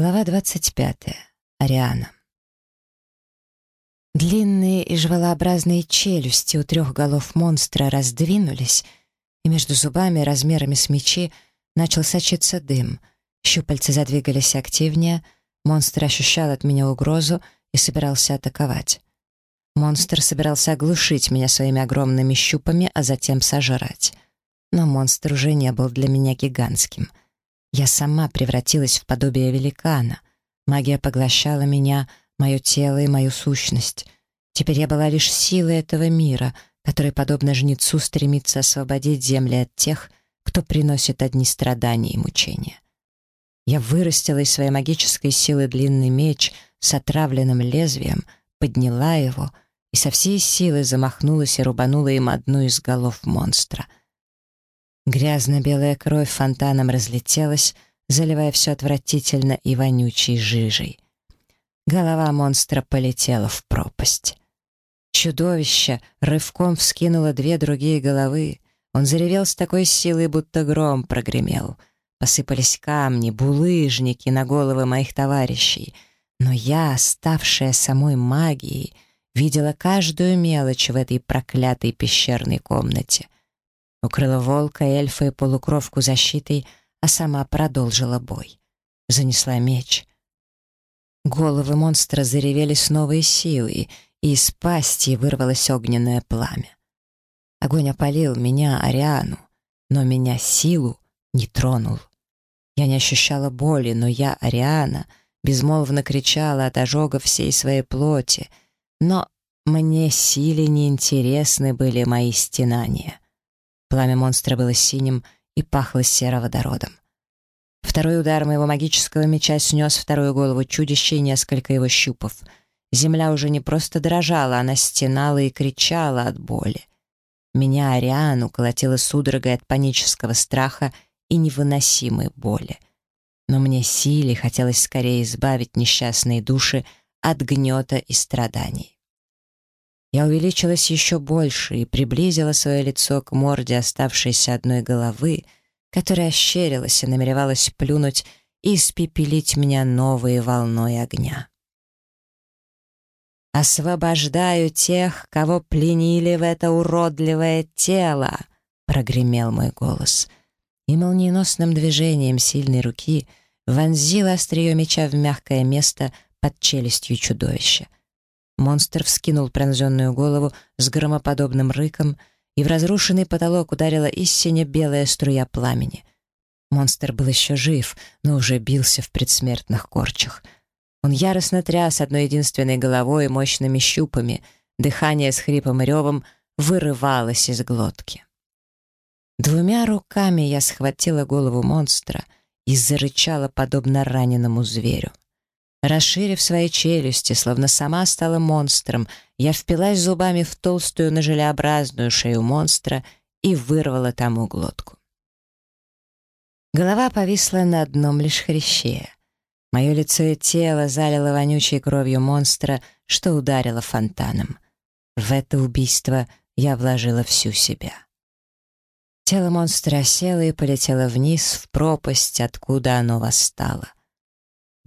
Глава 25. Ариана. Длинные и жвалообразные челюсти у трех голов монстра раздвинулись, и между зубами размерами с мечи начал сочиться дым. Щупальцы задвигались активнее, монстр ощущал от меня угрозу и собирался атаковать. Монстр собирался оглушить меня своими огромными щупами, а затем сожрать. Но монстр уже не был для меня гигантским — я сама превратилась в подобие великана. Магия поглощала меня, мое тело и мою сущность. Теперь я была лишь силой этого мира, который, подобно жнецу, стремится освободить земли от тех, кто приносит одни страдания и мучения. Я вырастила из своей магической силы длинный меч с отравленным лезвием, подняла его — и со всей силы замахнулась и рубанула им одну из голов монстра. Грязно белая кровь фонтаном разлетелась, заливая все отвратительно и вонючей жижей. Голова монстра полетела в пропасть. Чудовище рывком вскинуло две другие головы. Он заревел с такой силой, будто гром прогремел. Посыпались камни, булыжники на головы моих товарищей. Но я, ставшая самой магией, видела каждую мелочь в этой проклятой пещерной комнате — укрыла волка ельфа и полукровку защитой, а сама продолжила бой. Занесла меч. Головы монстра заревели с новой силой, и из пасти вырвалось огненное пламя. Огонь опалил меня, Ариану, но меня силу не тронул. Я не ощущала боли, но я, Ариана, безмолвно кричала от ожога всей своей плоти, но мне силе неинтересны были мои стенания. Пламя монстра было синим и пахло сероводородом. Второй удар моего магического меча снес вторую голову чудища и несколько его щупов. Земля уже не просто дрожала, она стенала и кричала от боли. Меня, Ариану, колотила судорогой от панического страха и невыносимой боли. Но мне силе хотелось скорее избавить несчастные души от гнета и страданий. Я увеличилась еще больше и приблизила свое лицо к морде оставшейся одной головы, которая ощерилась и намеревалась плюнуть и испепелить меня новой волной огня. «Освобождаю тех, кого пленили в это уродливое тело!» — прогремел мой голос. И молниеносным движением сильной руки вонзила острие меча в мягкое место под челюстью чудовища. Монстр вскинул пронзенную голову с громоподобным рыком, и в разрушенный потолок ударила истине белая струя пламени. Монстр был еще жив, но уже бился в предсмертных корчах. Он яростно тряс одной единственной головой и мощными щупами, дыхание с хрипом и ревом вырывалось из глотки. Двумя руками я схватила голову монстра и зарычала подобно раненому зверю. Расширив свои челюсти, словно сама стала монстром, я впилась зубами в толстую ножелеобразную шею монстра и вырвала тому глотку. Голова повисла на одном лишь хряще. Мое лицо и тело залило вонючей кровью монстра, что ударило фонтаном. В это убийство я вложила всю себя. Тело монстра село и полетело вниз, в пропасть, откуда оно восстало.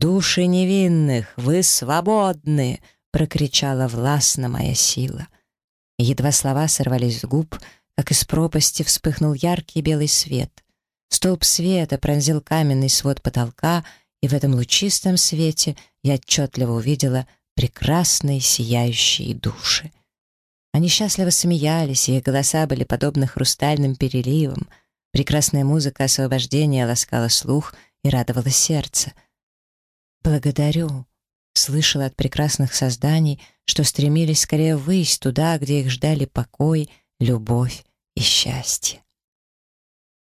«Души невинных, вы свободны!» — прокричала властно моя сила. Едва слова сорвались с губ, как из пропасти вспыхнул яркий белый свет. Столб света пронзил каменный свод потолка, и в этом лучистом свете я отчетливо увидела прекрасные сияющие души. Они счастливо смеялись, и их голоса были подобны хрустальным переливам. Прекрасная музыка освобождения ласкала слух и радовала сердце — «Благодарю!» Слышала от прекрасных созданий, что стремились скорее выйти туда, где их ждали покой, любовь и счастье.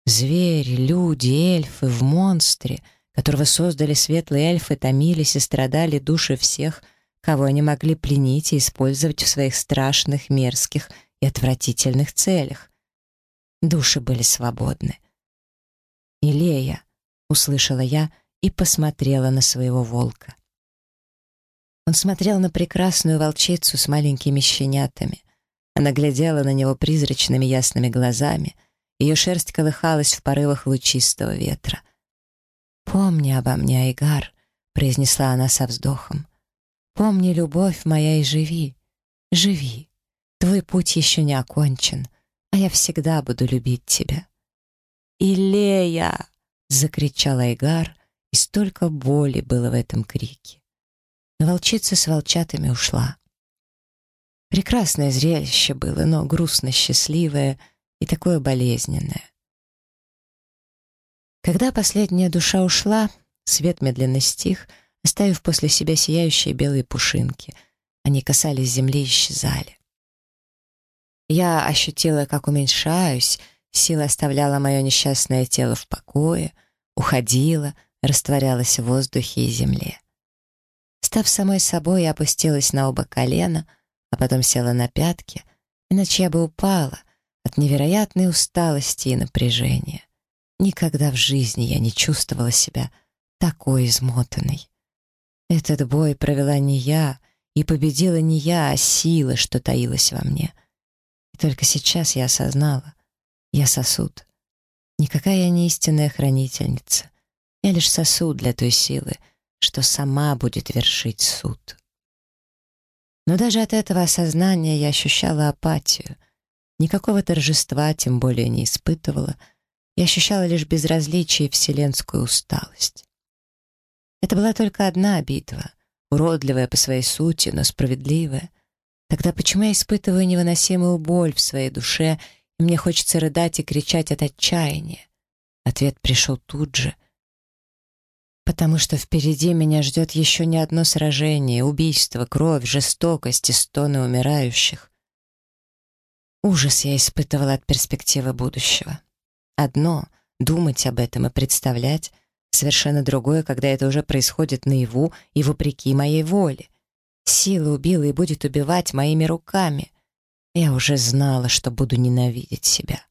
Звери, люди, эльфы в монстре, которого создали светлые эльфы, томились и страдали души всех, кого они могли пленить и использовать в своих страшных, мерзких и отвратительных целях. Души были свободны. «Илея», — услышала я, — и посмотрела на своего волка. Он смотрел на прекрасную волчицу с маленькими щенятами. Она глядела на него призрачными ясными глазами. Ее шерсть колыхалась в порывах лучистого ветра. «Помни обо мне, Айгар», — произнесла она со вздохом. «Помни, любовь моя, и живи, живи. Твой путь еще не окончен, а я всегда буду любить тебя». «Илея!» — закричала Айгар — и столько боли было в этом крике. Но волчица с волчатами ушла. Прекрасное зрелище было, но грустно счастливое и такое болезненное. Когда последняя душа ушла, свет медленно стих, оставив после себя сияющие белые пушинки. Они касались земли и исчезали. Я ощутила, как уменьшаюсь, сила оставляла мое несчастное тело в покое, уходила — растворялась в воздухе и земле. Став самой собой, я опустилась на оба колена, а потом села на пятки, иначе я бы упала от невероятной усталости и напряжения. Никогда в жизни я не чувствовала себя такой измотанной. Этот бой провела не я, и победила не я, а сила, что таилась во мне. И только сейчас я осознала. Я сосуд. Никакая я не истинная хранительница. Я лишь сосуд для той силы, что сама будет вершить суд. Но даже от этого осознания я ощущала апатию. Никакого торжества тем более не испытывала. Я ощущала лишь безразличие и вселенскую усталость. Это была только одна битва, уродливая по своей сути, но справедливая. Тогда почему я испытываю невыносимую боль в своей душе, и мне хочется рыдать и кричать от отчаяния? Ответ пришел тут же — потому что впереди меня ждет еще не одно сражение, убийство, кровь, жестокость и стоны умирающих. Ужас я испытывала от перспективы будущего. Одно — думать об этом и представлять, совершенно другое, когда это уже происходит наяву и вопреки моей воле. Сила убила и будет убивать моими руками. Я уже знала, что буду ненавидеть себя.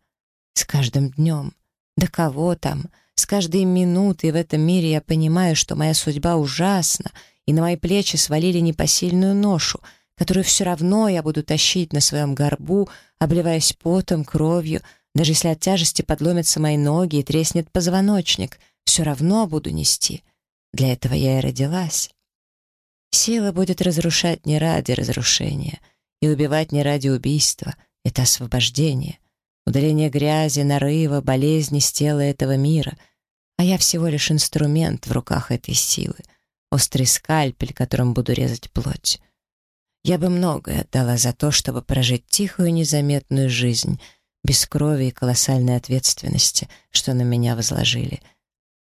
С каждым днем. Да кого там — с каждой минутой в этом мире я понимаю, что моя судьба ужасна, и на мои плечи свалили непосильную ношу, которую все равно я буду тащить на своем горбу, обливаясь потом, кровью, даже если от тяжести подломятся мои ноги и треснет позвоночник, все равно буду нести. Для этого я и родилась. Сила будет разрушать не ради разрушения и убивать не ради убийства. Это освобождение удаление грязи, нарыва, болезни с тела этого мира. А я всего лишь инструмент в руках этой силы, острый скальпель, которым буду резать плоть. Я бы многое отдала за то, чтобы прожить тихую, незаметную жизнь, без крови и колоссальной ответственности, что на меня возложили.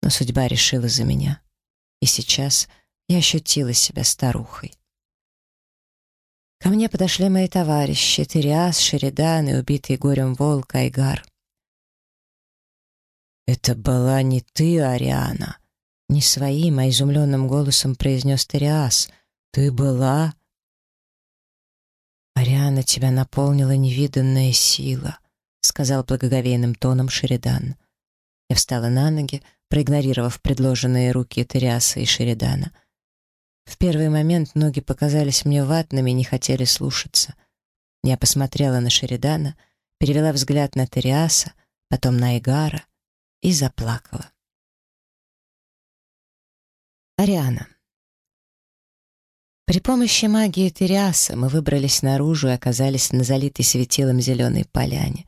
Но судьба решила за меня. И сейчас я ощутила себя старухой. Ко мне подошли мои товарищи Териас, Шеридан и убитый горем волк Айгар. «Это была не ты, Ариана!» Не своим, а изумленным голосом произнес Териас. «Ты была...» «Ариана, тебя наполнила невиданная сила», — сказал благоговейным тоном Шеридан. Я встала на ноги, проигнорировав предложенные руки Териаса и Шеридана — в первый момент ноги показались мне ватными и не хотели слушаться. Я посмотрела на Шеридана, перевела взгляд на Териаса, потом на Игара и заплакала. Ариана. При помощи магии Териаса мы выбрались наружу и оказались на залитой светилом зеленой поляне.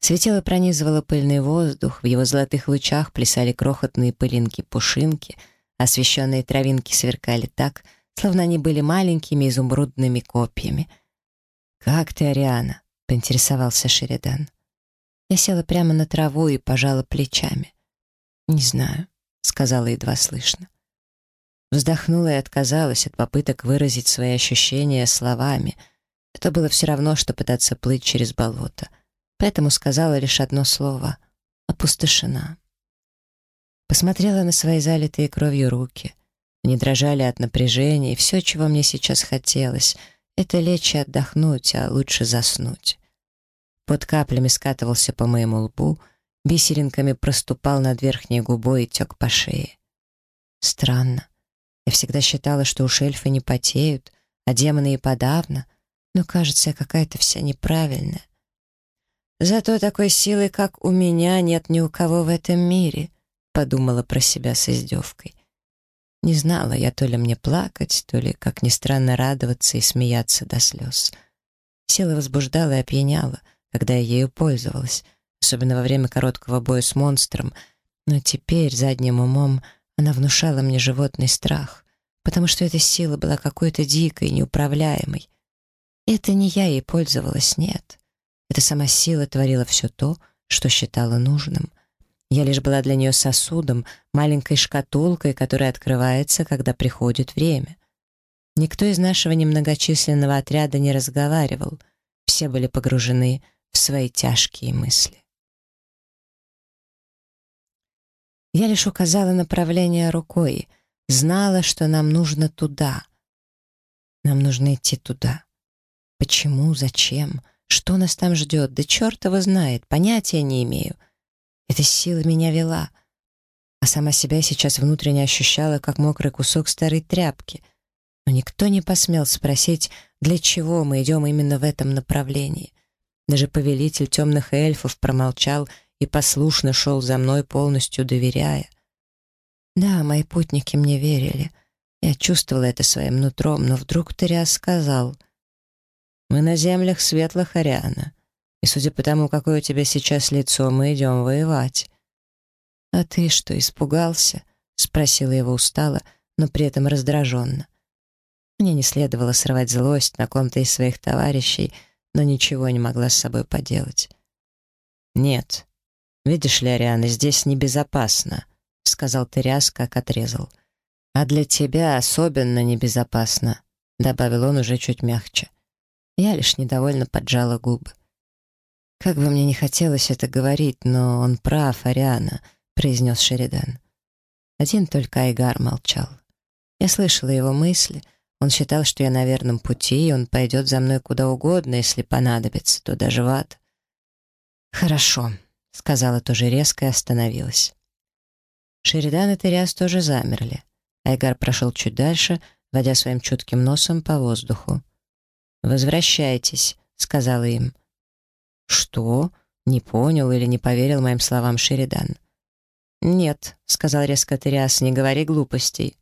Светило пронизывало пыльный воздух, в его золотых лучах плясали крохотные пылинки-пушинки — Освещенные травинки сверкали так, словно они были маленькими изумрудными копьями. «Как ты, Ариана?» — поинтересовался Шеридан. Я села прямо на траву и пожала плечами. «Не знаю», — сказала едва слышно. Вздохнула и отказалась от попыток выразить свои ощущения словами. Это было все равно, что пытаться плыть через болото. Поэтому сказала лишь одно слово — «опустошена». Посмотрела на свои залитые кровью руки. Они дрожали от напряжения, и все, чего мне сейчас хотелось, это лечь и отдохнуть, а лучше заснуть. Под каплями скатывался по моему лбу, бисеринками проступал над верхней губой и тек по шее. Странно. Я всегда считала, что уж эльфы не потеют, а демоны и подавно, но, кажется, я какая-то вся неправильная. Зато такой силы, как у меня, нет ни у кого в этом мире — подумала про себя с издевкой. Не знала я то ли мне плакать, то ли, как ни странно, радоваться и смеяться до слез. Сила возбуждала и опьяняла, когда я ею пользовалась, особенно во время короткого боя с монстром, но теперь задним умом она внушала мне животный страх, потому что эта сила была какой-то дикой, неуправляемой. Это не я ей пользовалась, нет. это сама сила творила все то, что считала нужным. Я лишь была для нее сосудом, маленькой шкатулкой, которая открывается, когда приходит время. Никто из нашего немногочисленного отряда не разговаривал. Все были погружены в свои тяжкие мысли. Я лишь указала направление рукой, знала, что нам нужно туда. Нам нужно идти туда. Почему, зачем, что нас там ждет, да черт его знает, понятия не имею — эта сила меня вела. А сама себя сейчас внутренне ощущала, как мокрый кусок старой тряпки. Но никто не посмел спросить, для чего мы идем именно в этом направлении. Даже повелитель темных эльфов промолчал и послушно шел за мной, полностью доверяя. Да, мои путники мне верили. Я чувствовала это своим нутром, но вдруг Тариас сказал. «Мы на землях светлых Ариана. И судя по тому, какое у тебя сейчас лицо, мы идем воевать». «А ты что, испугался?» — спросила его устало, но при этом раздраженно. Мне не следовало срывать злость на ком-то из своих товарищей, но ничего не могла с собой поделать. «Нет. Видишь ли, Ариана, здесь небезопасно», — сказал ты как отрезал. «А для тебя особенно небезопасно», — добавил он уже чуть мягче. Я лишь недовольно поджала губы. «Как бы мне не хотелось это говорить, но он прав, Ариана», — произнес Шеридан. Один только Айгар молчал. Я слышала его мысли. Он считал, что я на верном пути, и он пойдет за мной куда угодно, если понадобится, то даже в ад. «Хорошо», — сказала тоже резко и остановилась. Шеридан и Териас тоже замерли. Айгар прошел чуть дальше, водя своим чутким носом по воздуху. «Возвращайтесь», — сказала им. «Что?» — не понял или не поверил моим словам Шеридан. «Нет», — сказал резко Териас. — «не говори глупостей».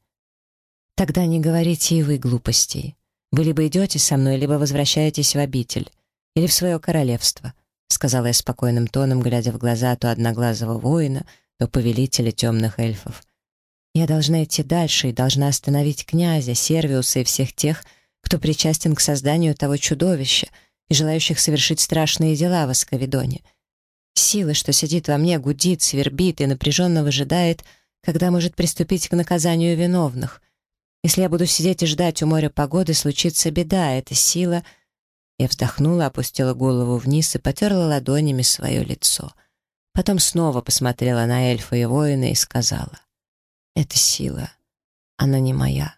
«Тогда не говорите и вы глупостей. Вы либо идете со мной, либо возвращаетесь в обитель, или в свое королевство», — сказала я спокойным тоном, глядя в глаза то одноглазого воина, то повелителя темных эльфов. «Я должна идти дальше и должна остановить князя, сервиуса и всех тех, кто причастен к созданию того чудовища, и желающих совершить страшные дела в Асковедоне. Сила, что сидит во мне, гудит, свербит и напряженно выжидает, когда может приступить к наказанию виновных. Если я буду сидеть и ждать у моря погоды, случится беда, эта сила... Я вздохнула, опустила голову вниз и потерла ладонями свое лицо. Потом снова посмотрела на эльфа и воина и сказала. «Это сила. Она не моя».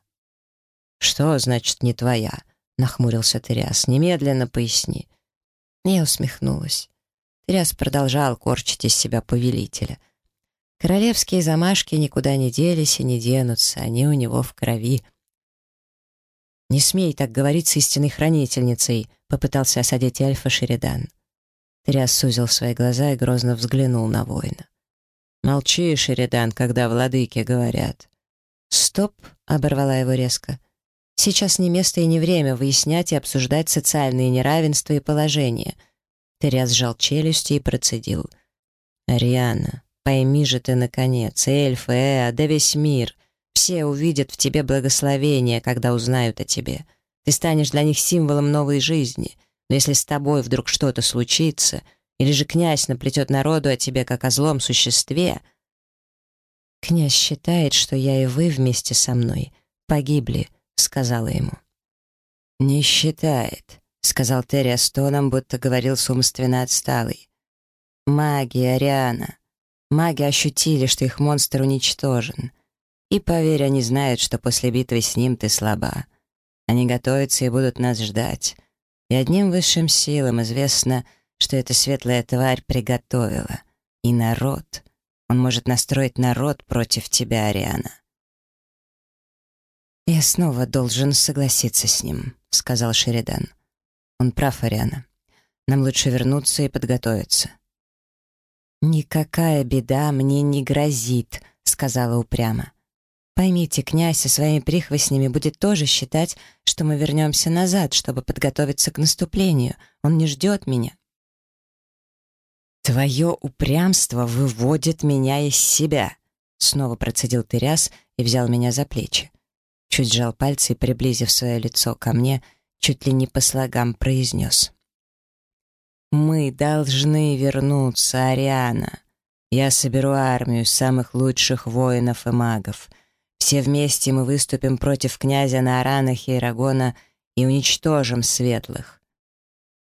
«Что значит не твоя?» Нахмурился Тряс. «Немедленно поясни». Я усмехнулась. Тряс продолжал корчить из себя повелителя. Королевские замашки никуда не делись и не денутся, они у него в крови. «Не смей так говорить с истинной хранительницей», — попытался осадить Альфа Шеридан. Тряс сузил свои глаза и грозно взглянул на воина. «Молчи, Шеридан, когда владыки говорят». «Стоп!» — оборвала его резко. Сейчас не место и не время выяснять и обсуждать социальные неравенства и положения. Теряс сжал челюсти и процедил. «Ариана, пойми же ты, наконец, эльф, Эа, да весь мир. Все увидят в тебе благословение, когда узнают о тебе. Ты станешь для них символом новой жизни. Но если с тобой вдруг что-то случится, или же князь наплетет народу о тебе как о злом существе...» «Князь считает, что я и вы вместе со мной погибли», сказала ему. «Не считает», — сказал Терри а стоном, будто говорил с умственно отсталый. «Маги, Ариана. Маги ощутили, что их монстр уничтожен. И, поверь, они знают, что после битвы с ним ты слаба. Они готовятся и будут нас ждать. И одним высшим силам известно, что эта светлая тварь приготовила. И народ. Он может настроить народ против тебя, Ариана». «Я снова должен согласиться с ним», — сказал Шеридан. «Он прав, Ариана. Нам лучше вернуться и подготовиться». «Никакая беда мне не грозит», — сказала упрямо. «Поймите, князь со своими прихвостнями будет тоже считать, что мы вернемся назад, чтобы подготовиться к наступлению. Он не ждет меня». «Твое упрямство выводит меня из себя», — снова процедил Тыряс и взял меня за плечи чуть жал пальцы и, приблизив свое лицо ко мне, чуть ли не по слогам произнес. «Мы должны вернуться, Ариана. Я соберу армию самых лучших воинов и магов. Все вместе мы выступим против князя Нарана Хейрагона и уничтожим светлых».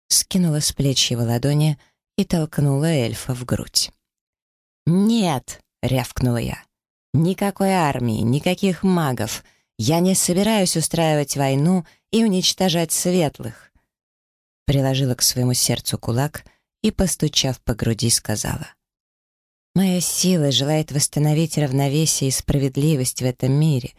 Скинула с плеч его ладони и толкнула эльфа в грудь. «Нет!» — рявкнула я. «Никакой армии, никаких магов!» Я не собираюсь устраивать войну и уничтожать светлых. Приложила к своему сердцу кулак и, постучав по груди, сказала. Моя сила желает восстановить равновесие и справедливость в этом мире.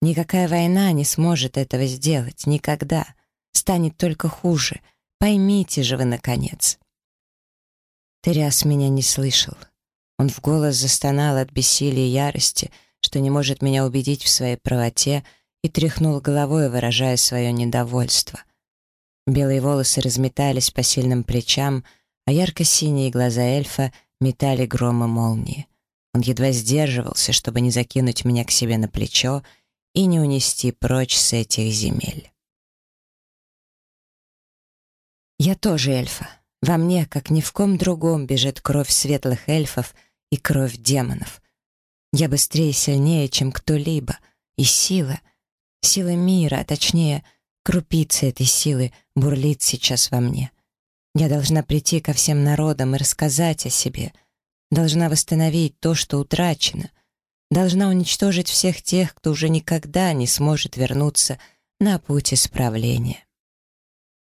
Никакая война не сможет этого сделать, никогда. Станет только хуже. Поймите же вы, наконец. Тряс меня не слышал. Он в голос застонал от бессилия и ярости — что не может меня убедить в своей правоте, и тряхнул головой, выражая свое недовольство. Белые волосы разметались по сильным плечам, а ярко-синие глаза эльфа метали громы молнии. Он едва сдерживался, чтобы не закинуть меня к себе на плечо и не унести прочь с этих земель. Я тоже эльфа. Во мне, как ни в ком другом, бежит кровь светлых эльфов и кровь демонов. Я быстрее и сильнее, чем кто-либо. И сила, сила мира, а точнее, крупица этой силы бурлит сейчас во мне. Я должна прийти ко всем народам и рассказать о себе. Должна восстановить то, что утрачено. Должна уничтожить всех тех, кто уже никогда не сможет вернуться на путь исправления.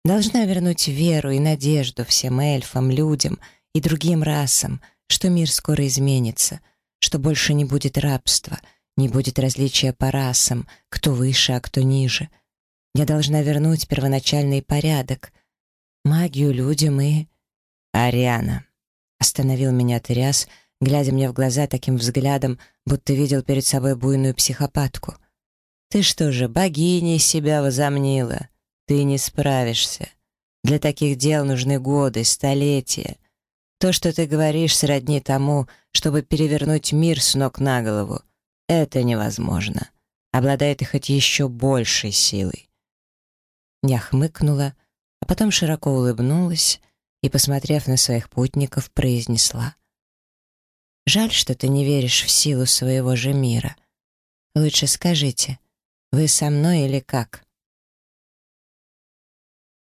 Должна вернуть веру и надежду всем эльфам, людям и другим расам, что мир скоро изменится — что больше не будет рабства, не будет различия по расам, кто выше, а кто ниже. Я должна вернуть первоначальный порядок, магию людям и... Ариана. Остановил меня Тряс, глядя мне в глаза таким взглядом, будто видел перед собой буйную психопатку. «Ты что же, богиня себя возомнила? Ты не справишься. Для таких дел нужны годы, столетия. То, что ты говоришь, сродни тому, чтобы перевернуть мир с ног на голову. Это невозможно. Обладает и хоть еще большей силой. Я хмыкнула, а потом широко улыбнулась и, посмотрев на своих путников, произнесла. «Жаль, что ты не веришь в силу своего же мира. Лучше скажите, вы со мной или как?»